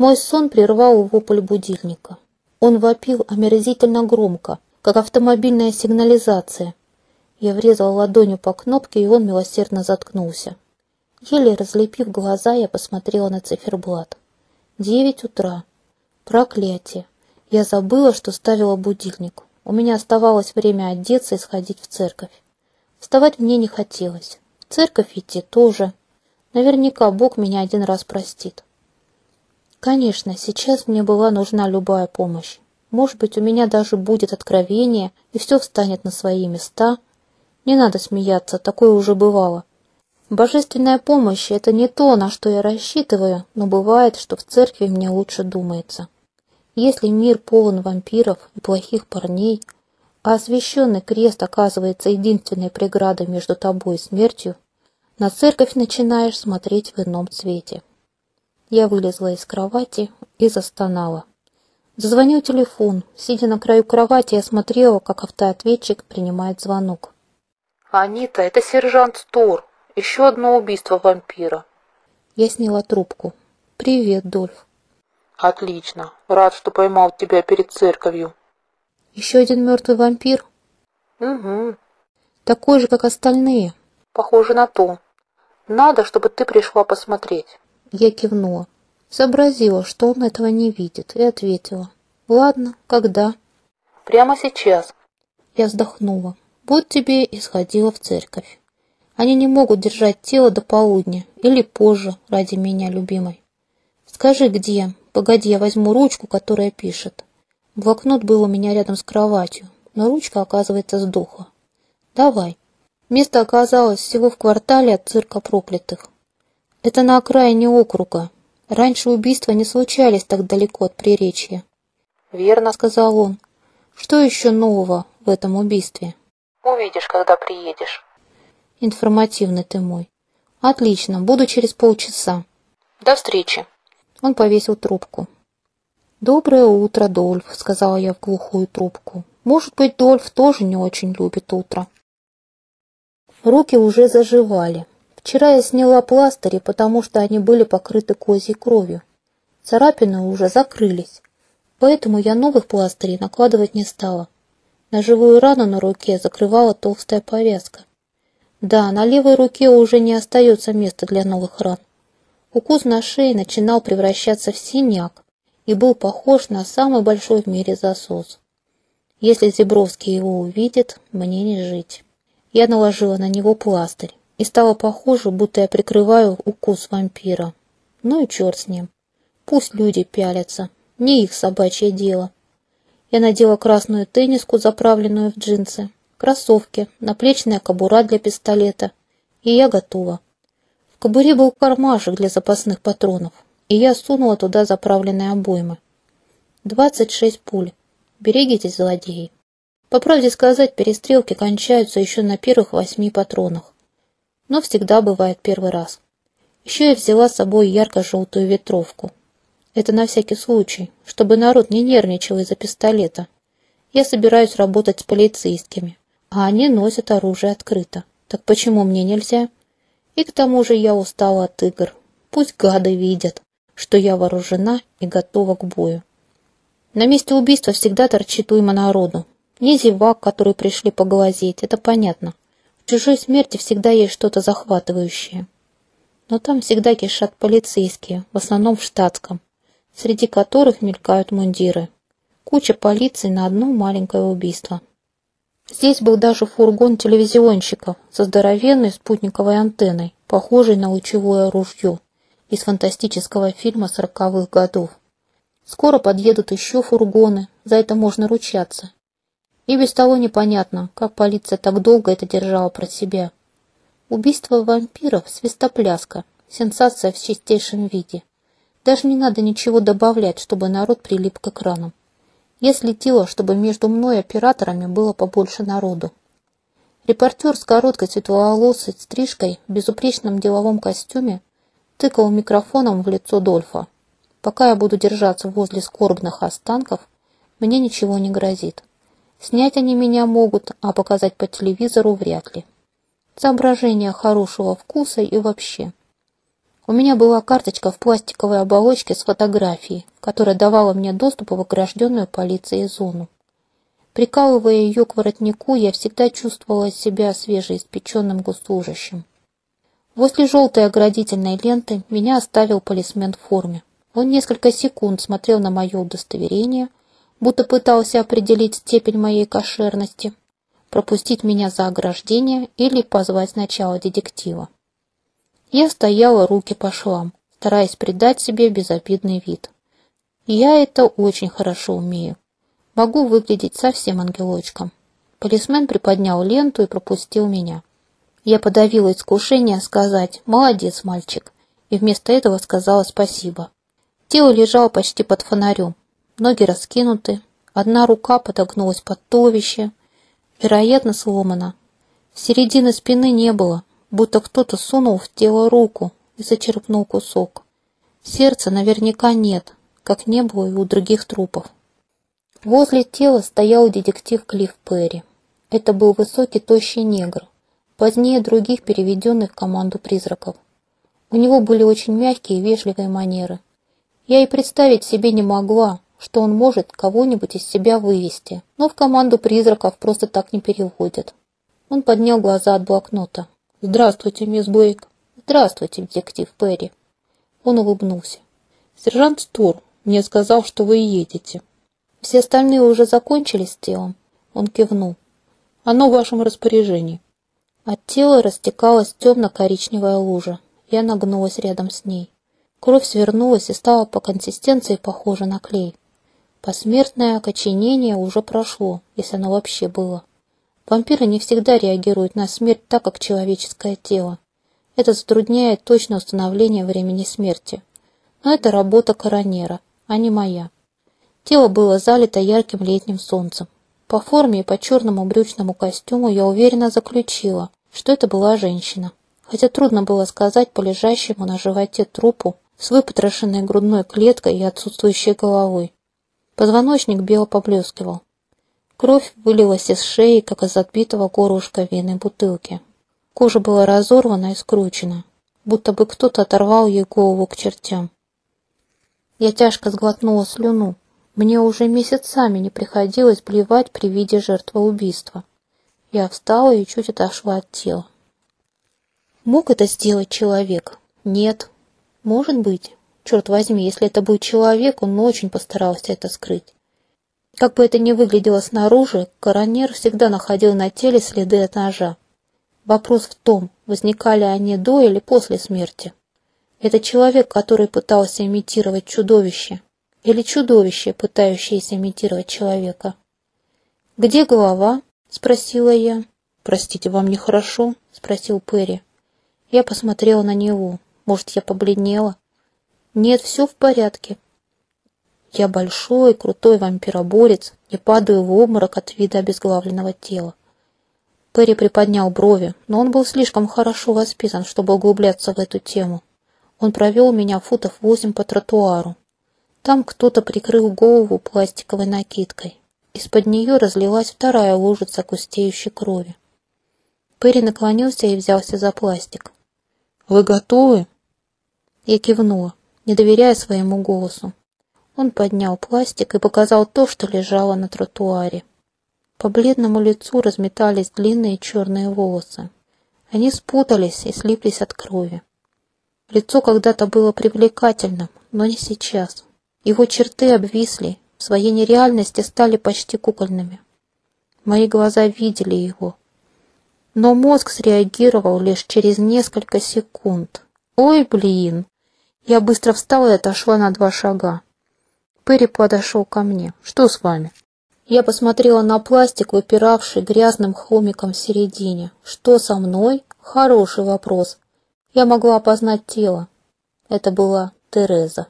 Мой сон прервал вопль будильника. Он вопил омерзительно громко, как автомобильная сигнализация. Я врезала ладонью по кнопке, и он милосердно заткнулся. Еле разлепив глаза, я посмотрела на циферблат. Девять утра. Проклятие. Я забыла, что ставила будильник. У меня оставалось время одеться и сходить в церковь. Вставать мне не хотелось. В церковь идти тоже. Наверняка Бог меня один раз простит. Конечно, сейчас мне была нужна любая помощь. Может быть, у меня даже будет откровение, и все встанет на свои места. Не надо смеяться, такое уже бывало. Божественная помощь – это не то, на что я рассчитываю, но бывает, что в церкви мне лучше думается. Если мир полон вампиров и плохих парней, а освященный крест оказывается единственной преградой между тобой и смертью, на церковь начинаешь смотреть в ином цвете. Я вылезла из кровати и застонала. Зазвонил телефон. Сидя на краю кровати, я смотрела, как автоответчик принимает звонок. «Анита, это сержант Стор. Еще одно убийство вампира». Я сняла трубку. «Привет, Дольф». «Отлично. Рад, что поймал тебя перед церковью». «Еще один мертвый вампир?» «Угу». «Такой же, как остальные?» «Похоже на то. Надо, чтобы ты пришла посмотреть». Я кивнула. Сообразила, что он этого не видит, и ответила. «Ладно, когда?» «Прямо сейчас». Я вздохнула. «Вот тебе и сходила в церковь. Они не могут держать тело до полудня или позже ради меня, любимой. Скажи, где? Погоди, я возьму ручку, которая пишет». Блокнот был у меня рядом с кроватью, но ручка, оказывается, сдохла. «Давай». Место оказалось всего в квартале от цирка проклятых. Это на окраине округа. Раньше убийства не случались так далеко от приречья. «Верно», — сказал он. «Что еще нового в этом убийстве?» «Увидишь, когда приедешь». «Информативный ты мой». «Отлично, буду через полчаса». «До встречи». Он повесил трубку. «Доброе утро, Дольф», — сказала я в глухую трубку. «Может быть, Дольф тоже не очень любит утро». Руки уже заживали. Вчера я сняла пластыри, потому что они были покрыты козьей кровью. Царапины уже закрылись, поэтому я новых пластырей накладывать не стала. На живую рану на руке закрывала толстая повязка. Да, на левой руке уже не остается места для новых ран. Укус на шее начинал превращаться в синяк и был похож на самый большой в мире засос. Если Зебровский его увидит, мне не жить. Я наложила на него пластырь и стало похоже, будто я прикрываю укус вампира. Ну и черт с ним. Пусть люди пялятся, не их собачье дело. Я надела красную тенниску, заправленную в джинсы, кроссовки, наплечная кобура для пистолета, и я готова. В кобуре был кармашек для запасных патронов, и я сунула туда заправленные обоймы. Двадцать шесть пуль. Берегитесь, злодеи. По правде сказать, перестрелки кончаются еще на первых восьми патронах но всегда бывает первый раз. Еще я взяла с собой ярко-желтую ветровку. Это на всякий случай, чтобы народ не нервничал из-за пистолета. Я собираюсь работать с полицейскими, а они носят оружие открыто. Так почему мне нельзя? И к тому же я устала от игр. Пусть гады видят, что я вооружена и готова к бою. На месте убийства всегда торчит уйма народу. Не зевак, которые пришли поглазеть, это понятно чужой смерти всегда есть что-то захватывающее. Но там всегда кишат полицейские, в основном в штатском, среди которых мелькают мундиры. Куча полиции на одно маленькое убийство. Здесь был даже фургон телевизионщиков со здоровенной спутниковой антенной, похожей на лучевое ружье из фантастического фильма сороковых годов. Скоро подъедут еще фургоны, за это можно ручаться. И без того непонятно, как полиция так долго это держала про себя. Убийство вампиров – свистопляска, сенсация в чистейшем виде. Даже не надо ничего добавлять, чтобы народ прилип к экранам. Я следила, чтобы между мной и операторами было побольше народу. Репортер с короткой светловолосой стрижкой в безупречном деловом костюме тыкал микрофоном в лицо Дольфа. Пока я буду держаться возле скорбных останков, мне ничего не грозит. Снять они меня могут, а показать по телевизору вряд ли. Соображение хорошего вкуса и вообще. У меня была карточка в пластиковой оболочке с фотографией, которая давала мне доступ в огражденную полицией зону. Прикалывая ее к воротнику, я всегда чувствовала себя свежеиспеченным госслужащим. Возле желтой оградительной ленты меня оставил полисмен в форме. Он несколько секунд смотрел на мое удостоверение, будто пытался определить степень моей кошерности, пропустить меня за ограждение или позвать сначала детектива. Я стояла руки по швам, стараясь придать себе безобидный вид. я это очень хорошо умею. Могу выглядеть совсем ангелочком. Полисмен приподнял ленту и пропустил меня. Я подавила искушение сказать «молодец, мальчик», и вместо этого сказала спасибо. Тело лежало почти под фонарем, ноги раскинуты, одна рука подогнулась под туловище, вероятно, сломана. Середины спины не было, будто кто-то сунул в тело руку и зачерпнул кусок. Сердца наверняка нет, как не было и у других трупов. Возле тела стоял детектив Клифф Перри. Это был высокий, тощий негр, позднее других переведенных в команду призраков. У него были очень мягкие и вежливые манеры. Я и представить себе не могла, что он может кого-нибудь из себя вывести, но в команду призраков просто так не переводят. Он поднял глаза от блокнота. «Здравствуйте, мисс Блейк». «Здравствуйте, детектив Перри». Он улыбнулся. «Сержант Стур мне сказал, что вы едете». Все остальные уже закончили с телом. Он кивнул. Оно в вашем распоряжении. От тела растекалась темно-коричневая лужа. Я нагнулась рядом с ней. Кровь свернулась и стала по консистенции похожа на клей. Посмертное окоченение уже прошло, если оно вообще было. Вампиры не всегда реагируют на смерть так, как человеческое тело. Это затрудняет точное установление времени смерти. Но это работа коронера, а не моя. Тело было залито ярким летним солнцем. По форме и по черному брючному костюму я уверенно заключила, что это была женщина. Хотя трудно было сказать по лежащему на животе трупу с выпотрошенной грудной клеткой и отсутствующей головой. Позвоночник бело поблескивал. Кровь вылилась из шеи, как из отбитого горлышка винной бутылки. Кожа была разорвана и скручена, будто бы кто-то оторвал ей голову к чертям. Я тяжко сглотнула слюну, мне уже месяцами не приходилось блевать при виде жертвы убийства. Я встала и чуть отошла от тела. Мог это сделать человек? Нет. Может быть. Черт возьми, если это был человек, он очень постарался это скрыть. Как бы это ни выглядело снаружи, коронер всегда находил на теле следы от ножа. Вопрос в том, возникали они до или после смерти. Это человек, который пытался имитировать чудовище, или чудовище, пытающееся имитировать человека. «Где голова?» — спросила я. «Простите, вам нехорошо?» — спросил Перри. Я посмотрела на него. Может, я побледнела? «Нет, все в порядке». Я большой, крутой вампироборец и падаю в обморок от вида обезглавленного тела. Перри приподнял брови, но он был слишком хорошо воспитан, чтобы углубляться в эту тему. Он провел меня футов восемь по тротуару, там кто-то прикрыл голову пластиковой накидкой. Из-под нее разлилась вторая лужица густеющей крови. Перри наклонился и взялся за пластик. «Вы готовы?» Я кивнула, не доверяя своему голосу. Он поднял пластик и показал то, что лежало на тротуаре. По бледному лицу разметались длинные черные волосы. Они спутались и слиплись от крови. Лицо когда-то было привлекательным, но не сейчас. Его черты обвисли, в своей нереальности стали почти кукольными. Мои глаза видели его. Но мозг среагировал лишь через несколько секунд. «Ой, блин!» Я быстро встала и отошла на два шага. Перри подошел ко мне. «Что с вами?» Я посмотрела на пластик, выпиравший грязным хомиком в середине. «Что со мной?» Хороший вопрос. Я могла опознать тело. Это была Тереза.